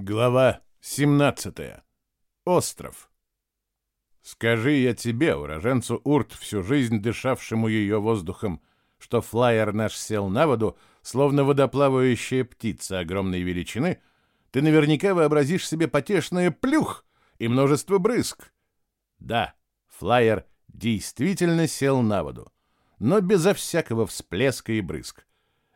Глава 17. Остров. Скажи я тебе, уроженцу Урт, всю жизнь дышавшему ее воздухом, что флайер наш сел на воду, словно водоплавающая птица огромной величины, ты наверняка вообразишь себе потешное плюх и множество брызг. Да, флайер действительно сел на воду, но безо всякого всплеска и брызг.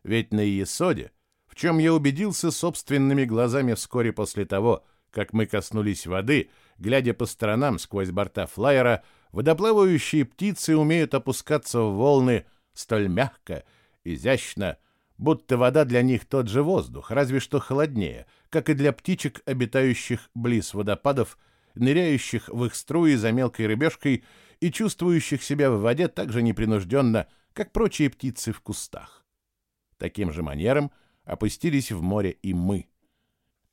Ведь на Иесоде — в чем я убедился собственными глазами вскоре после того, как мы коснулись воды, глядя по сторонам сквозь борта флайера, водоплавающие птицы умеют опускаться в волны столь мягко, изящно, будто вода для них тот же воздух, разве что холоднее, как и для птичек, обитающих близ водопадов, ныряющих в их струи за мелкой рыбешкой и чувствующих себя в воде так же непринужденно, как прочие птицы в кустах. Таким же манером — опустились в море и мы.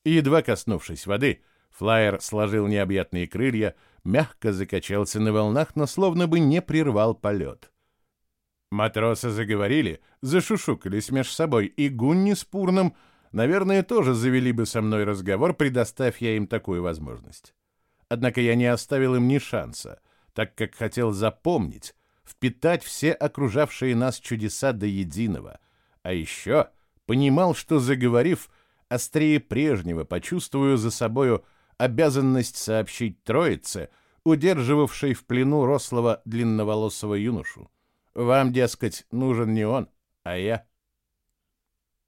Едва коснувшись воды, флайер сложил необъятные крылья, мягко закачался на волнах, но словно бы не прервал полет. Матросы заговорили, зашушукались меж собой, и Гунни с Пурном, наверное, тоже завели бы со мной разговор, предоставь я им такую возможность. Однако я не оставил им ни шанса, так как хотел запомнить, впитать все окружавшие нас чудеса до единого, а еще понимал, что, заговорив, острее прежнего почувствую за собою обязанность сообщить троице, удерживавшей в плену рослого длинноволосого юношу. Вам, дескать, нужен не он, а я.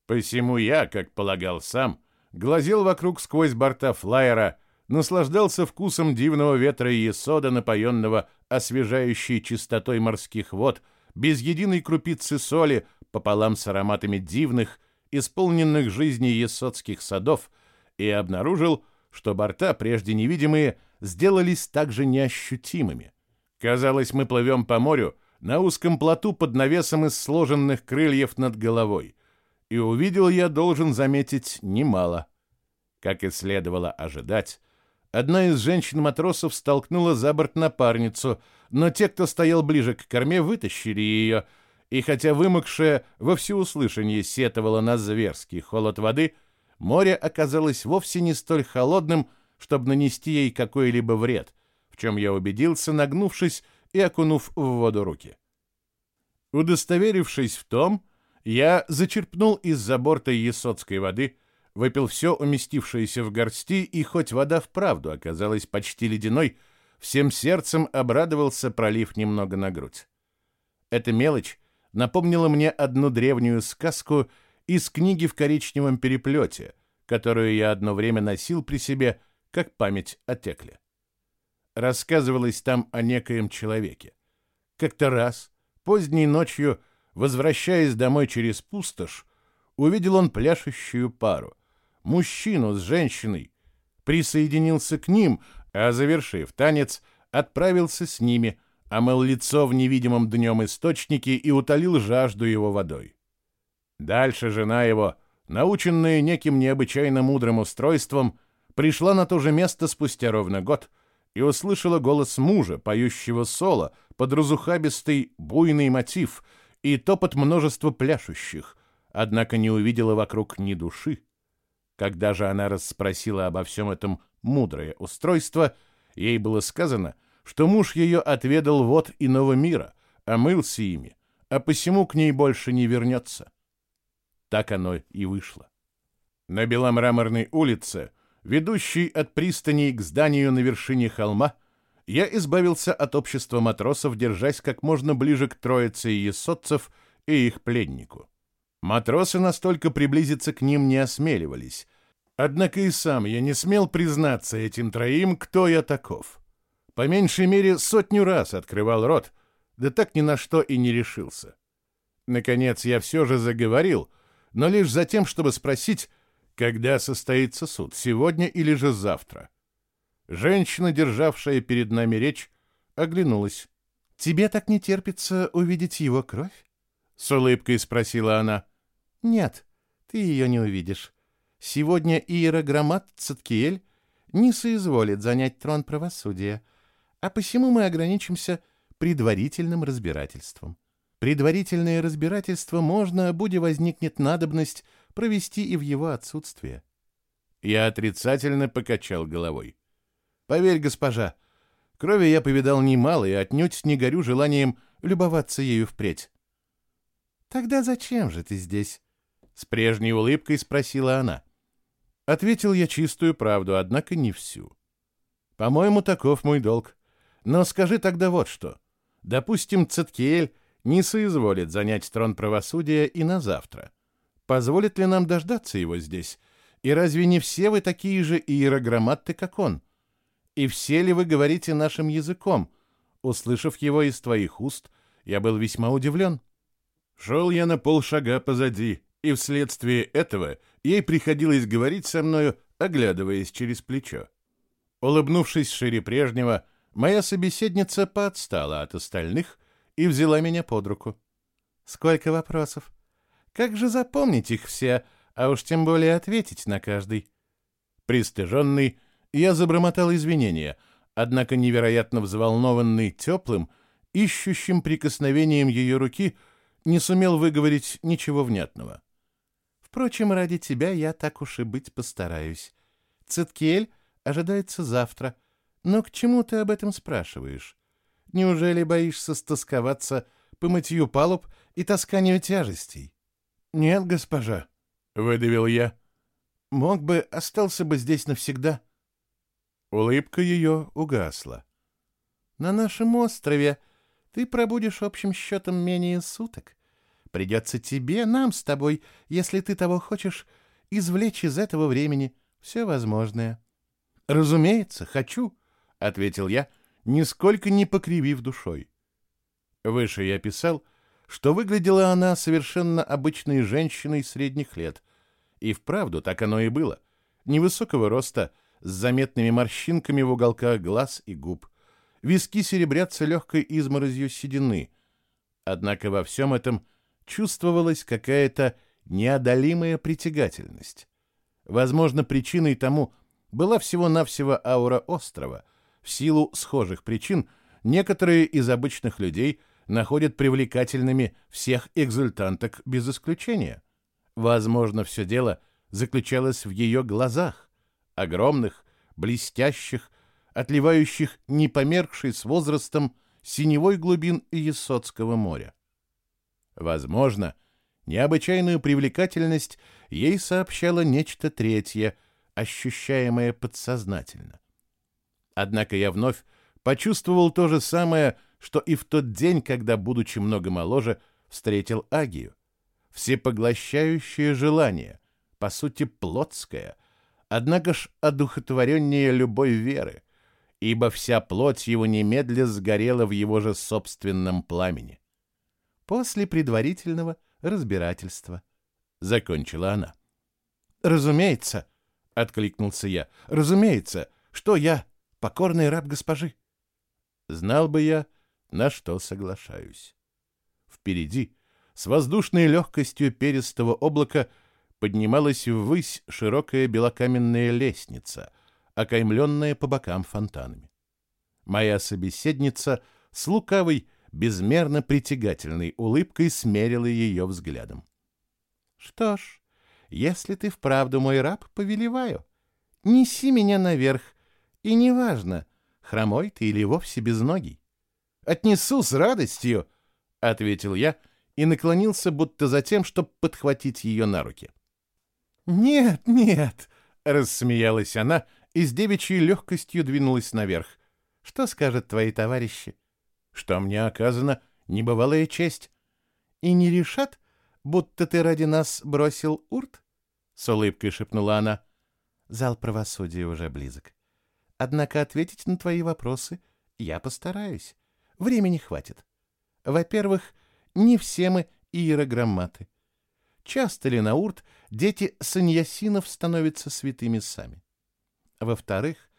Посему я, как полагал сам, глазел вокруг сквозь борта флайера, наслаждался вкусом дивного ветра и сода, напоенного освежающей чистотой морских вод, без единой крупицы соли, пополам с ароматами дивных, исполненных жизни есотских садов, и обнаружил, что борта, прежде невидимые, сделались также неощутимыми. Казалось, мы плывем по морю на узком плоту под навесом из сложенных крыльев над головой, и увидел я, должен заметить, немало. Как и следовало ожидать, одна из женщин-матросов столкнула за борт напарницу, но те, кто стоял ближе к корме, вытащили ее — и хотя вымокшая во всеуслышание сетовала на зверский холод воды, море оказалось вовсе не столь холодным, чтобы нанести ей какой-либо вред, в чем я убедился, нагнувшись и окунув в воду руки. Удостоверившись в том, я зачерпнул из-за борта есотской воды, выпил все уместившееся в горсти, и хоть вода вправду оказалась почти ледяной, всем сердцем обрадовался, пролив немного на грудь. Эта мелочь напомнила мне одну древнюю сказку из книги в коричневом переплете, которую я одно время носил при себе, как память о Текле. Рассказывалось там о некоем человеке. Как-то раз, поздней ночью, возвращаясь домой через пустошь, увидел он пляшущую пару, мужчину с женщиной, присоединился к ним, а, завершив танец, отправился с ними – омыл лицо в невидимом днем источнике и утолил жажду его водой. Дальше жена его, наученная неким необычайно мудрым устройством, пришла на то же место спустя ровно год и услышала голос мужа, поющего соло, под разухабистый буйный мотив и топот множества пляшущих, однако не увидела вокруг ни души. Когда же она расспросила обо всем этом мудрое устройство, ей было сказано — что муж ее отведал вод иного мира, омылся ими, а посему к ней больше не вернется. Так оно и вышло. На беломраморной улице, ведущей от пристани к зданию на вершине холма, я избавился от общества матросов, держась как можно ближе к троице есотцев и их пленнику. Матросы настолько приблизиться к ним не осмеливались, однако и сам я не смел признаться этим троим, кто я таков. По меньшей мере сотню раз открывал рот, да так ни на что и не решился. Наконец я все же заговорил, но лишь за тем, чтобы спросить, когда состоится суд, сегодня или же завтра. Женщина, державшая перед нами речь, оглянулась. «Тебе так не терпится увидеть его кровь?» — с улыбкой спросила она. «Нет, ты ее не увидишь. Сегодня иерограммат Циткиэль не соизволит занять трон правосудия, а посему мы ограничимся предварительным разбирательством. Предварительное разбирательство можно, будь возникнет надобность, провести и в его отсутствие. Я отрицательно покачал головой. Поверь, госпожа, крови я повидал немало и отнюдь не горю желанием любоваться ею впредь. Тогда зачем же ты здесь? С прежней улыбкой спросила она. Ответил я чистую правду, однако не всю. По-моему, таков мой долг. Но скажи тогда вот что. Допустим, Циткиэль не соизволит занять трон правосудия и на завтра. Позволит ли нам дождаться его здесь? И разве не все вы такие же иерограмматы, как он? И все ли вы говорите нашим языком? Услышав его из твоих уст, я был весьма удивлен. Шел я на полшага позади, и вследствие этого ей приходилось говорить со мною, оглядываясь через плечо. Улыбнувшись шире прежнего, моя собеседница поотстала от остальных и взяла меня под руку. «Сколько вопросов? Как же запомнить их все, а уж тем более ответить на каждый?» Пристыженный, я забормотал извинения, однако невероятно взволнованный теплым, ищущим прикосновением ее руки, не сумел выговорить ничего внятного. «Впрочем, ради тебя я так уж и быть постараюсь. Циткель ожидается завтра. Но к чему ты об этом спрашиваешь? Неужели боишься стосковаться по мытью палуб и тасканию тяжестей? — Нет, госпожа, — выдавил я. — Мог бы, остался бы здесь навсегда. Улыбка ее угасла. — На нашем острове ты пробудешь общим счетом менее суток. Придется тебе, нам с тобой, если ты того хочешь, извлечь из этого времени все возможное. — Разумеется, хочу, — ответил я, — нисколько не покривив душой. Выше я писал, что выглядела она совершенно обычной женщиной средних лет. И вправду так оно и было. Невысокого роста, с заметными морщинками в уголках глаз и губ. Виски серебрятся легкой изморозью седины. Однако во всем этом чувствовалась какая-то неодолимая притягательность. Возможно, причиной тому была всего-навсего аура острова — в силу схожих причин некоторые из обычных людей находят привлекательными всех экзультанток без исключения. Возможно, все дело заключалось в ее глазах, огромных, блестящих, отливающих непомеркшей с возрастом синевой глубин Иесотского моря. Возможно, необычайную привлекательность ей сообщало нечто третье, ощущаемое подсознательно. Однако я вновь почувствовал то же самое, что и в тот день, когда, будучи много моложе, встретил Агию. Всепоглощающее желание, по сути плотское, однако ж одухотвореннее любой веры, ибо вся плоть его немедля сгорела в его же собственном пламени. После предварительного разбирательства, — закончила она. «Разумеется», — откликнулся я, — «разумеется, что я покорный раб госпожи. Знал бы я, на что соглашаюсь. Впереди, с воздушной легкостью перистого облака, поднималась ввысь широкая белокаменная лестница, окаймленная по бокам фонтанами. Моя собеседница с лукавой, безмерно притягательной улыбкой смерила ее взглядом. — Что ж, если ты вправду мой раб, повелеваю. Неси меня наверх, и неважно, хромой ты или вовсе безногий. «Отнесу с радостью», — ответил я и наклонился будто за тем, чтобы подхватить ее на руки. «Нет, нет», — рассмеялась она и с девичьей легкостью двинулась наверх. «Что скажут твои товарищи?» «Что мне оказана небывалая честь». «И не решат, будто ты ради нас бросил урт?» — с улыбкой шепнула она. «Зал правосудия уже близок. Однако ответить на твои вопросы я постараюсь. Времени хватит. Во-первых, не все мы иерограмматы. Часто ли на урт дети саньясинов становятся святыми сами? Во-вторых,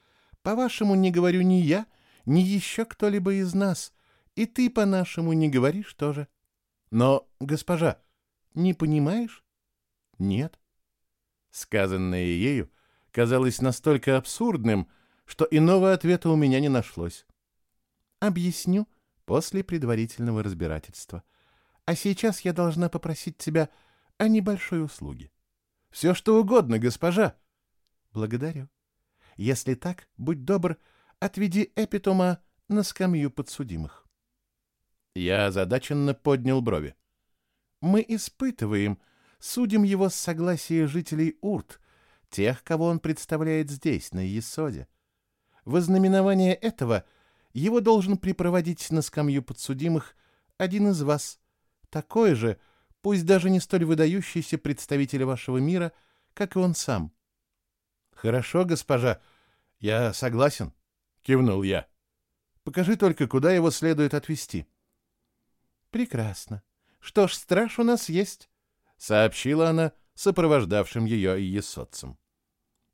по-вашему не говорю ни я, ни еще кто-либо из нас, и ты по-нашему не говоришь тоже. Но, госпожа, не понимаешь? Нет. Сказанное ею казалось настолько абсурдным, что иного ответа у меня не нашлось. Объясню после предварительного разбирательства. А сейчас я должна попросить тебя о небольшой услуге. Все что угодно, госпожа. Благодарю. Если так, будь добр, отведи Эпитома на скамью подсудимых. Я озадаченно поднял брови. Мы испытываем, судим его с согласия жителей Урт, тех, кого он представляет здесь, на Есоде. В ознаменование этого его должен припроводить на скамью подсудимых один из вас, такой же, пусть даже не столь выдающийся представитель вашего мира, как и он сам. «Хорошо, госпожа, я согласен», — кивнул я. «Покажи только, куда его следует отвезти». «Прекрасно. Что ж, страж у нас есть», — сообщила она сопровождавшим ее и.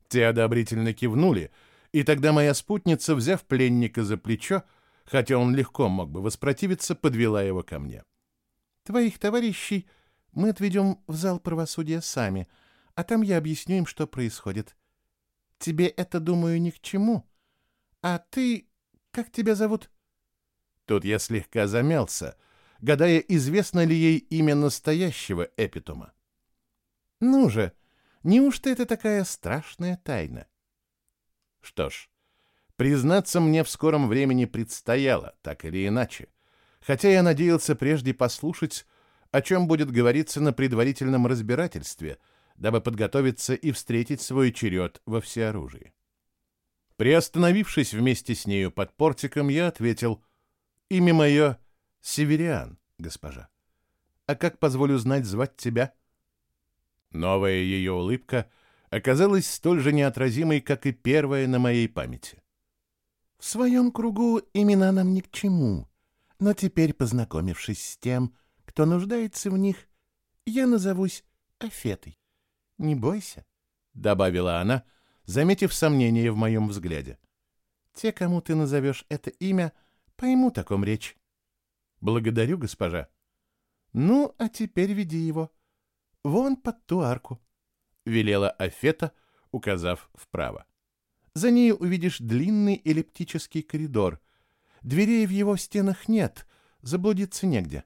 Те одобрительно кивнули, и тогда моя спутница, взяв пленника за плечо, хотя он легко мог бы воспротивиться, подвела его ко мне. «Твоих товарищей мы отведем в зал правосудия сами, а там я объясню им, что происходит. Тебе это, думаю, ни к чему. А ты... как тебя зовут?» Тут я слегка замялся, гадая, известно ли ей имя настоящего эпитома. «Ну же, неужто это такая страшная тайна?» Что ж, признаться мне в скором времени предстояло, так или иначе, хотя я надеялся прежде послушать, о чем будет говориться на предварительном разбирательстве, дабы подготовиться и встретить свой черед во всеоружии. Приостановившись вместе с нею под портиком, я ответил, «Имя мое — Севериан, госпожа. А как, позволю знать, звать тебя?» Новая ее улыбка оказалась столь же неотразимой, как и первая на моей памяти. «В своем кругу имена нам ни к чему, но теперь, познакомившись с тем, кто нуждается в них, я назовусь Афетой. Не бойся», — добавила она, заметив сомнение в моем взгляде. «Те, кому ты назовешь это имя, поймут, о ком речь». «Благодарю, госпожа». «Ну, а теперь веди его. Вон под ту арку», — велела Афета, указав вправо. «За ней увидишь длинный эллиптический коридор. Дверей в его стенах нет, заблудиться негде.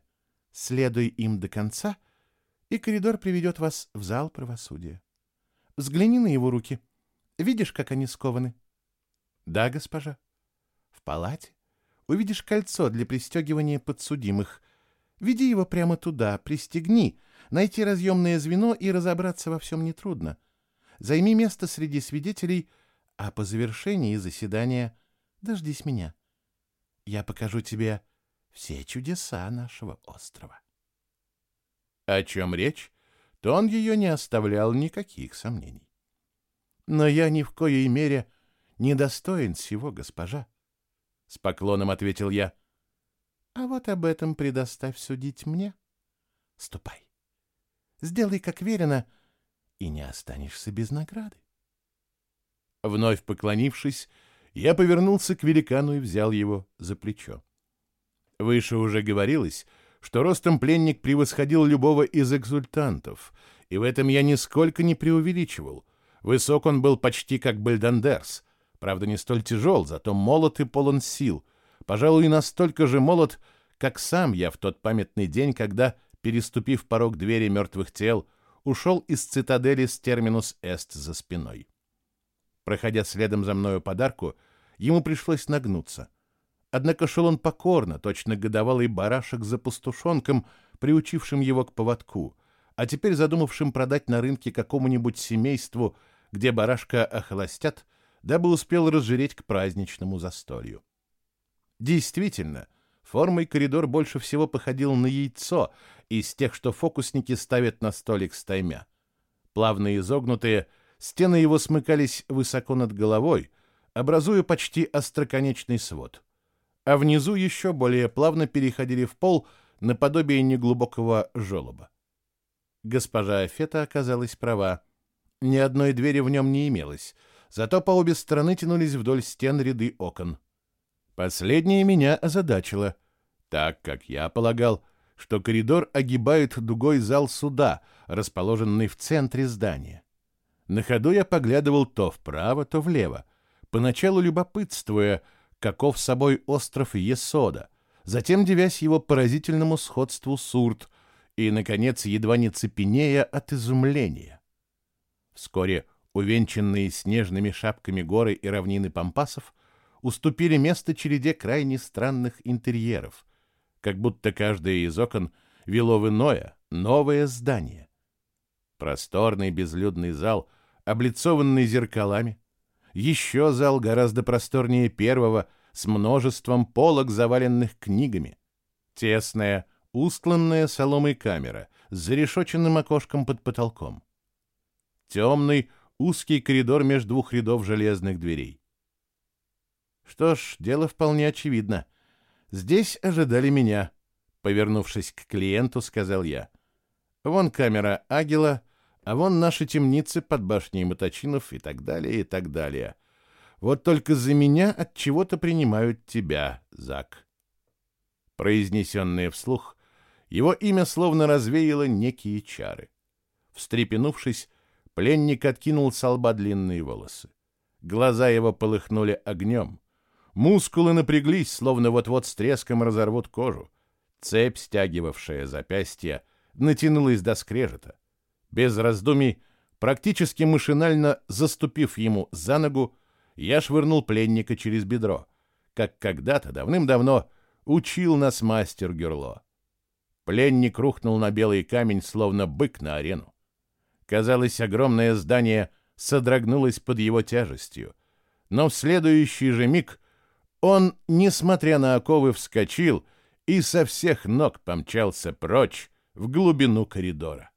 Следуй им до конца, и коридор приведет вас в зал правосудия. Взгляни на его руки. Видишь, как они скованы? Да, госпожа. В палате увидишь кольцо для пристегивания подсудимых. Веди его прямо туда, пристегни, найти разъемное звено и разобраться во всем нетрудно. Займи место среди свидетелей, а по завершении заседания дождись меня. Я покажу тебе все чудеса нашего острова. О чем речь, то он ее не оставлял никаких сомнений. Но я ни в коей мере не достоин всего, госпожа. С поклоном ответил я. А вот об этом предоставь судить мне. Ступай. Сделай, как велено, и не останешься без награды. Вновь поклонившись, я повернулся к великану и взял его за плечо. Выше уже говорилось, что ростом пленник превосходил любого из экзультантов, и в этом я нисколько не преувеличивал. Высок он был почти как Бальдандерс, правда, не столь тяжел, зато молод и полон сил, пожалуй, настолько же молод, как сам я в тот памятный день, когда, переступив порог двери мертвых тел, ушел из цитадели с терминус «эст» за спиной. Проходя следом за мною подарку, ему пришлось нагнуться. Однако шел он покорно, точно годовалый барашек за пастушонком, приучившим его к поводку, а теперь задумавшим продать на рынке какому-нибудь семейству, где барашка охолостят, дабы успел разжиреть к праздничному застолью. Действительно, формой коридор больше всего походил на яйцо из тех, что фокусники ставят на столик с таймя. Плавно изогнутые, стены его смыкались высоко над головой, образуя почти остроконечный свод — а внизу еще более плавно переходили в пол наподобие неглубокого желоба. Госпожа Афета оказалась права. Ни одной двери в нем не имелось, зато по обе стороны тянулись вдоль стен ряды окон. Последнее меня озадачило, так как я полагал, что коридор огибает дугой зал суда, расположенный в центре здания. На ходу я поглядывал то вправо, то влево, поначалу любопытствуя, каков собой остров Есода, затем девясь его поразительному сходству с Урт и, наконец, едва не цепенея от изумления. Вскоре Увенчанные снежными шапками горы и равнины пампасов уступили место череде крайне странных интерьеров, как будто каждое из окон вело в иное, новое здание. Просторный безлюдный зал, облицованный зеркалами, еще зал гораздо просторнее первого, с множеством полок, заваленных книгами. Тесная, устланная соломой камера с зарешоченным окошком под потолком. Темный, узкий коридор между двух рядов железных дверей. Что ж, дело вполне очевидно. Здесь ожидали меня. Повернувшись к клиенту, сказал я. Вон камера Агила, а вон наши темницы под башней Моточинов и так далее, и так далее. Вот только за меня от чего-то принимают тебя, Зак. Произнесенное вслух, его имя словно развеяло некие чары. Встрепенувшись, пленник откинул с лба длинные волосы. Глаза его полыхнули огнем. Мускулы напряглись, словно вот-вот с треском разорвут кожу. Цепь, стягивавшая запястье, натянулась до скрежета. Без раздумий, практически машинально заступив ему за ногу, я швырнул пленника через бедро, как когда-то давным-давно учил нас мастер Гюрло. Пленник рухнул на белый камень, словно бык на арену. Казалось, огромное здание содрогнулось под его тяжестью, но в следующий же миг он, несмотря на оковы, вскочил и со всех ног помчался прочь в глубину коридора.